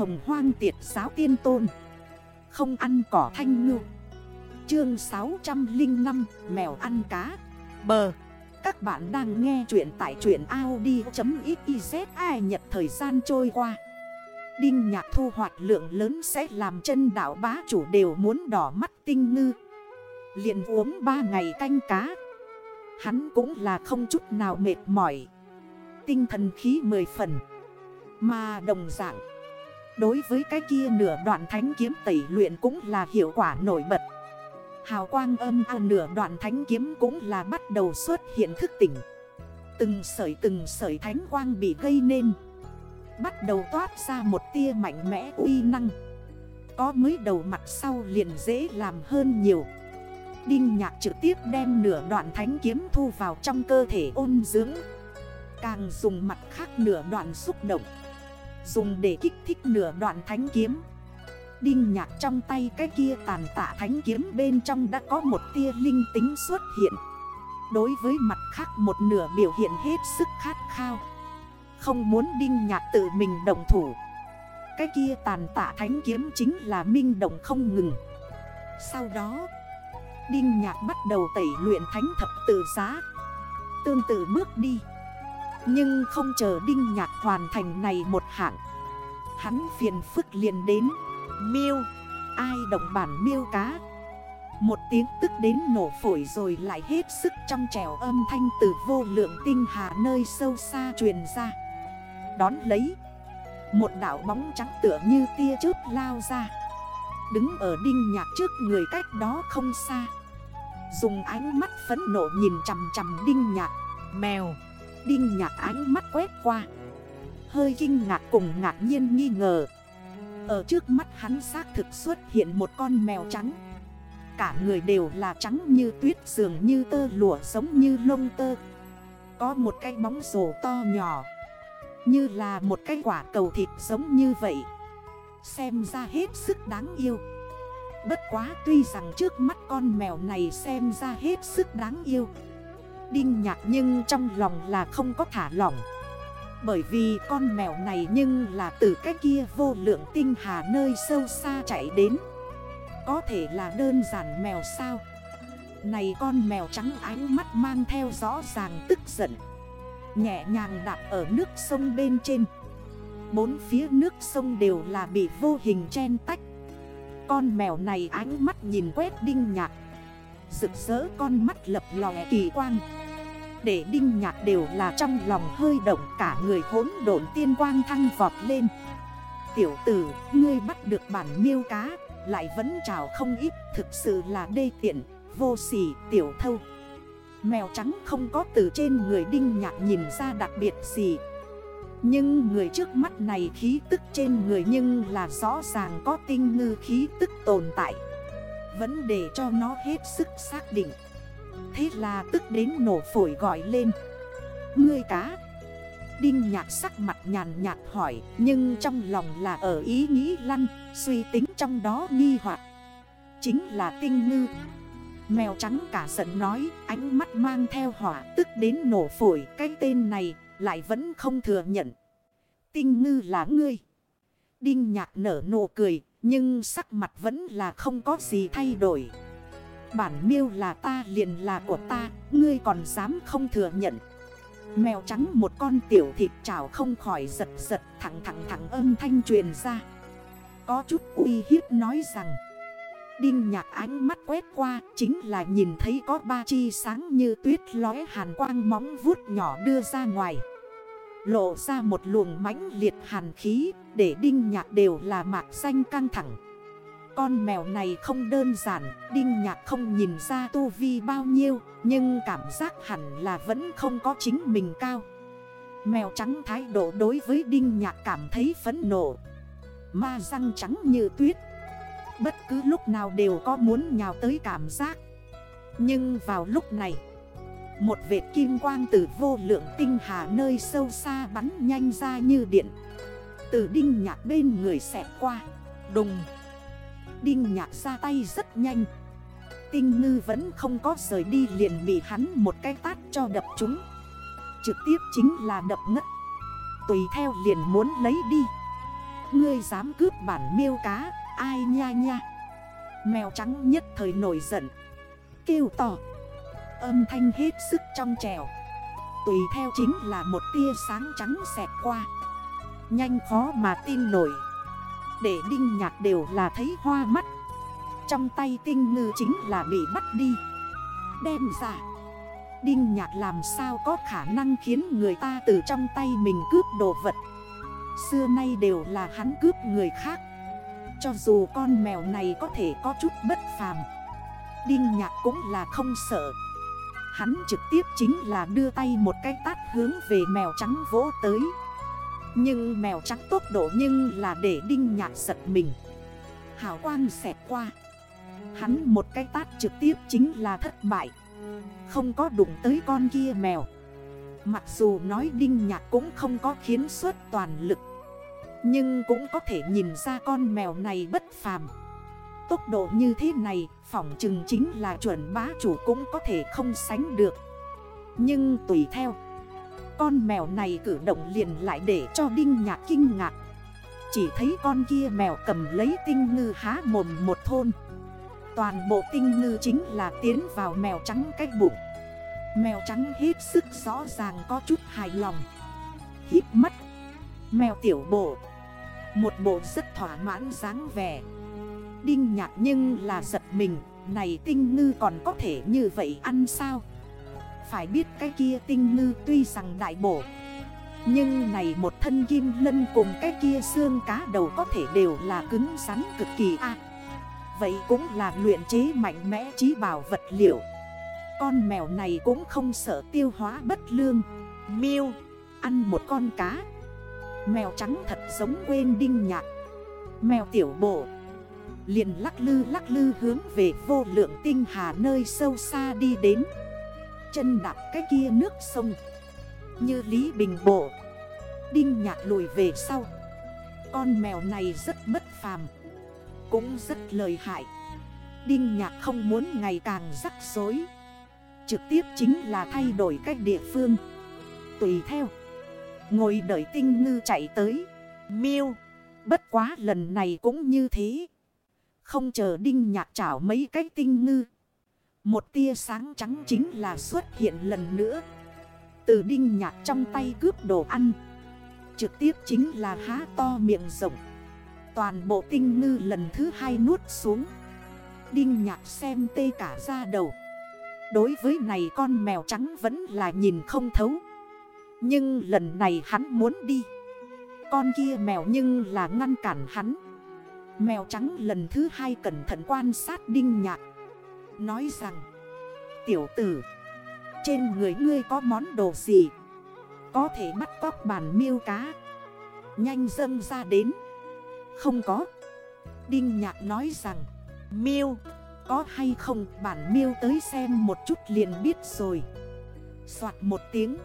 hồng hoang tiệt giáo tiên tôn. Không ăn cỏ thanh ngư. Chương 605 Mèo ăn cá. Bờ. Các bạn đang nghe chuyện tại truyện Audi.xyz Ai nhật thời gian trôi qua. Đinh nhạc thu hoạch lượng lớn sẽ làm chân đảo bá chủ đều muốn đỏ mắt tinh ngư. Liền uống 3 ngày canh cá. Hắn cũng là không chút nào mệt mỏi. Tinh thần khí mười phần. Mà đồng dạng Đối với cái kia nửa đoạn thánh kiếm tẩy luyện cũng là hiệu quả nổi bật. Hào quang âm à nửa đoạn thánh kiếm cũng là bắt đầu xuất hiện thức tỉnh. Từng sợi từng sợi thánh quang bị gây nên. Bắt đầu toát ra một tia mạnh mẽ uy năng. Có mới đầu mặt sau liền dễ làm hơn nhiều. Đinh nhạc trực tiếp đem nửa đoạn thánh kiếm thu vào trong cơ thể ôn dưỡng. Càng dùng mặt khác nửa đoạn xúc động. Dùng để kích thích nửa đoạn thánh kiếm. Đinh nhạc trong tay cái kia tàn tạ thánh kiếm bên trong đã có một tia linh tính xuất hiện. Đối với mặt khác một nửa biểu hiện hết sức khát khao. Không muốn đinh nhạc tự mình đồng thủ. Cái kia tàn tạ thánh kiếm chính là minh đồng không ngừng. Sau đó, Đinh nhạc bắt đầu tẩy luyện thánh thập tự giá. Tương tự bước đi. Nhưng không chờ Đinh nhạc hoàn thành này một hạng. Hắn phiền phức liền đến. Miêu, Ai động bản miêu cá? Một tiếng tức đến nổ phổi rồi lại hết sức trong trèo âm thanh từ vô lượng tinh hà nơi sâu xa truyền ra. Đón lấy, Một đảo bóng trắng tựa như tia chớp lao ra. Đứng ở đinh nhạc trước người cách đó không xa. Dùng ánh mắt phấn nộ nhìn chằm chằm đinh nhạc. Mèo Đinh nhạc ánh mắt quét qua. Hơi kinh ngạc cùng ngạc nhiên nghi ngờ. Ở trước mắt hắn xác thực xuất hiện một con mèo trắng. Cả người đều là trắng như tuyết, dường như tơ lụa, giống như lông tơ. Có một cái bóng rổ to nhỏ. Như là một cái quả cầu thịt giống như vậy. Xem ra hết sức đáng yêu. Bất quá tuy rằng trước mắt con mèo này xem ra hết sức đáng yêu. Đinh nhạc nhưng trong lòng là không có thả lỏng. Bởi vì con mèo này nhưng là từ cái kia vô lượng tinh hà nơi sâu xa chạy đến. Có thể là đơn giản mèo sao? Này con mèo trắng ánh mắt mang theo rõ ràng tức giận. Nhẹ nhàng đạp ở nước sông bên trên. Bốn phía nước sông đều là bị vô hình chen tách. Con mèo này ánh mắt nhìn quét đinh nhạc. Rực rỡ con mắt lập lòe kỳ quang. Để đinh nhạc đều là trong lòng hơi động cả người hốn độn tiên quang thăng vọt lên. Tiểu tử, ngươi bắt được bản miêu cá Lại vẫn trào không ít Thực sự là đê tiện, vô sỉ, tiểu thâu. Mèo trắng không có từ trên người đinh nhạc nhìn ra đặc biệt gì. Nhưng người trước mắt này khí tức trên người nhưng là rõ ràng có tinh ngư khí tức tồn tại. Vẫn để cho nó hết sức xác định. Thế là tức đến nổ phổi gọi lên Ngươi cá Đinh nhạc sắc mặt nhàn nhạt hỏi Nhưng trong lòng là ở ý nghĩ lăn Suy tính trong đó nghi hoặc Chính là tinh ngư Mèo trắng cả giận nói Ánh mắt mang theo hỏa tức đến nổ phổi Cái tên này lại vẫn không thừa nhận. Tinh ngư là ngươi. Đinh nhạc nở nụ cười, nhưng sắc mặt vẫn là không có gì thay đổi. Bản miêu là ta liền là của ta, ngươi còn dám không thừa nhận. Mèo trắng một con tiểu thịt chảo không khỏi giật giật thẳng thẳng thẳng âm thanh truyền ra. Có chút uy hiếp nói rằng. Đinh nhạc ánh mắt quét qua chính là nhìn thấy có ba chi sáng như tuyết lóe hàn quang móng vuốt nhỏ đưa ra ngoài. Lộ ra một luồng mãnh liệt hàn khí để đinh nhạc đều là mạc xanh căng thẳng. Con mèo này không đơn giản, đinh nhạc không nhìn ra tu vi bao nhiêu, nhưng cảm giác hẳn là vẫn không có chính mình cao. Mèo trắng thái độ đối với đinh nhạc cảm thấy phấn nộ. Ma răng trắng như tuyết. Bất cứ lúc nào đều có muốn nhào tới cảm giác. Nhưng vào lúc này... Một vệt kim quang từ vô lượng tinh hà nơi sâu xa bắn nhanh ra như điện Từ đinh nhạc bên người xẹt qua Đùng Đinh nhạc ra tay rất nhanh. Tinh ngư vẫn không có rời đi liền bị hắn một cái tát cho đập chúng Trực tiếp chính là đập ngất. Tùy theo liền muốn lấy đi. Ngươi dám cướp bản miêu cá, Ai nha nha. Mèo trắng nhất thời nổi giận. Kêu to. Âm thanh hết sức trong trèo Tùy theo chính là một tia sáng trắng xẹt qua. Nhanh khó mà tin nổi. Để đinh nhạc đều là thấy hoa mắt. Trong tay tinh ngư chính là bị bắt đi. Đem ra. Đinh nhạc làm sao có khả năng khiến người ta từ trong tay mình cướp đồ vật? Xưa nay đều là hắn cướp người khác. Cho dù con mèo này có thể có chút bất phàm, Đinh nhạc cũng là không sợ. Hắn trực tiếp chính là đưa tay một cái tát hướng về mèo trắng vỗ tới. Nhưng mèo trắng tốc độ nhưng là để đinh nhạc giật mình. Hào quang xẹt qua. Hắn một cái tát trực tiếp chính là thất bại. Không có đụng tới con kia mèo. Mặc dù nói đinh nhạc cũng không có khiến suốt toàn lực. Nhưng cũng có thể nhìn ra con mèo này bất phàm. Tốc độ như thế này, Phỏng chừng chính là chuẩn bá chủ cũng có thể không sánh được. Nhưng tùy theo con mèo này cử động liền lại để cho Đinh Nhạc kinh ngạc. Chỉ thấy con kia mèo cầm lấy tinh ngư há mồm một thôn. Toàn bộ tinh ngư chính là tiến vào mèo trắng cách bụng. Mèo trắng hết sức rõ ràng có chút hài lòng. Hít mắt. Mèo tiểu bộ Một bộ rất thỏa mãn dáng vẻ. Đinh nhạc nhưng là giật mình, Này tinh ngư còn có thể như vậy ăn sao? Phải biết cái kia tinh ngư tuy rằng đại bổ. Nhưng này một thân kim lân cùng cái kia xương cá đầu có thể đều là cứng rắn cực kỳ a. Vậy cũng là luyện chế mạnh mẽ trí bảo vật liệu. Con mèo này cũng không sợ tiêu hóa bất lương. Miêu, Ăn một con cá. Mèo trắng thật giống quên đinh nhạc. Mèo tiểu bộ liền lắc lư lắc lư hướng về vô lượng tinh hà nơi sâu xa đi đến. Chân đạp cái kia nước sông. Như Lý Bình Bộ, Đinh nhạc lùi về sau. Con mèo này rất bất phàm, Cũng rất lời hại. Đinh nhạc không muốn ngày càng rắc rối. Trực tiếp chính là thay đổi cách địa phương. Tùy theo, Ngồi đợi tinh ngư chạy tới. Miêu, Bất quá lần này cũng như thế. Không chờ đinh nhạc chảo mấy cái tinh ngư. Một tia sáng trắng chính là xuất hiện lần nữa. Từ đinh nhạc trong tay cướp đồ ăn. Trực tiếp chính là há to miệng rộng. Toàn bộ tinh ngư lần thứ hai nuốt xuống. Đinh nhạc xem tê cả ra đầu. Đối với này con mèo trắng vẫn là nhìn không thấu. Nhưng lần này hắn muốn đi. Con kia mèo nhưng là ngăn cản hắn. Mèo trắng lần thứ hai cẩn thận quan sát đinh nhạc Nói rằng, Tiểu tử, Trên người ngươi có món đồ gì? Có thể bắt cóc bản miêu cá. Nhanh dâng ra đến. Không có. Đinh nhạc nói rằng, Miêu, Có hay không? Bản miêu tới xem một chút liền biết rồi. Xoạt một tiếng.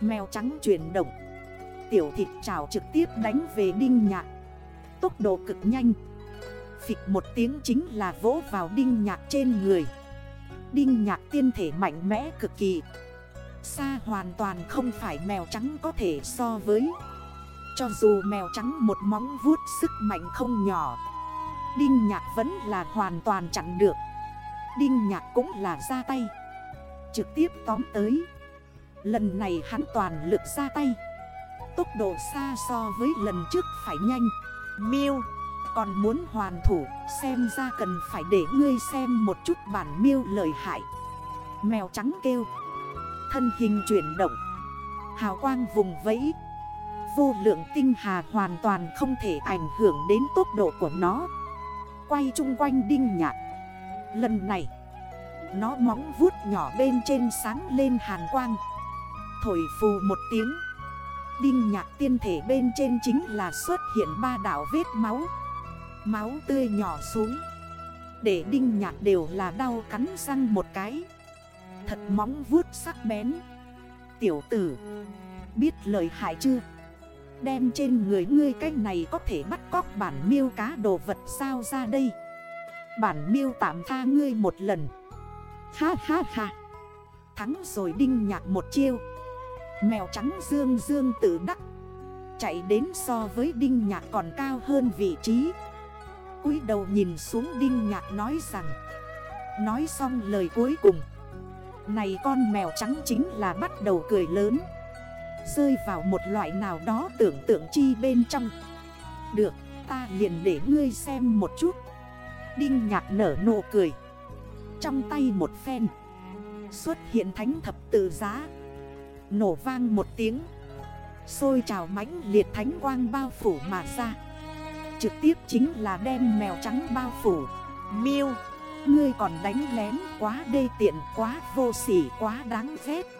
Mèo trắng chuyển động. Tiểu thịt trào trực tiếp đánh về đinh nhạc. Tốc độ cực nhanh. Phịch một tiếng chính là vỗ vào đinh nhạc trên người. Đinh nhạc tiên thể mạnh mẽ cực kỳ. Xa hoàn toàn không phải mèo trắng có thể so với. Cho dù mèo trắng một móng vuốt sức mạnh không nhỏ, Đinh nhạc vẫn là hoàn toàn chặn được. Đinh nhạc cũng là ra tay. Trực tiếp tóm tới. Lần này hắn toàn lực ra tay. Tốc độ xa so với lần trước phải nhanh. Miêu. Còn muốn hoàn thủ, Xem ra cần phải để ngươi xem một chút bản miêu lời hại. Mèo trắng kêu. Thân hình chuyển động. Hào quang vùng vẫy. Vô lượng tinh hà hoàn toàn không thể ảnh hưởng đến tốc độ của nó. Quay chung quanh đinh nhạt Lần này, Nó móng vuốt nhỏ bên trên sáng lên hàn quang. Thổi phù một tiếng. Đinh nhạc tiên thể bên trên chính là xuất hiện ba đảo vết máu. Máu tươi nhỏ xuống. Để đinh nhạc đều là đau cắn răng một cái. Thật móng vuốt sắc bén. Tiểu tử, Biết lời hại chưa? Đem trên người ngươi cách này có thể bắt cóc bản miêu cá đồ vật sao ra đây? Bản miêu tạm tha ngươi một lần. Ha ha ha. Thắng rồi đinh nhạc một chiêu. Mèo trắng dương dương tự đắc. Chạy đến so với Đinh Nhạc còn cao hơn vị trí cúi đầu nhìn xuống Đinh Nhạc nói rằng, Nói xong lời cuối cùng, Này con mèo trắng chính là bắt đầu cười lớn, Rơi vào một loại nào đó tưởng tượng chi bên trong. Được, ta liền để ngươi xem một chút. Đinh nhạc nở nụ cười. Trong tay một phen, Xuất hiện thánh thập tự giá. Nổ vang một tiếng, Xôi trào mãnh liệt thánh quang bao phủ mà ra. Trực tiếp chính là đem mèo trắng bao phủ. Miêu, Ngươi còn đánh lén, quá đê tiện, quá vô sỉ, quá đáng ghét.